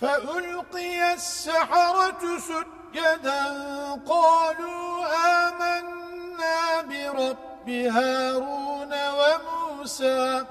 فألقي السحرة سجدا قالوا آمنا برب هارون وموسى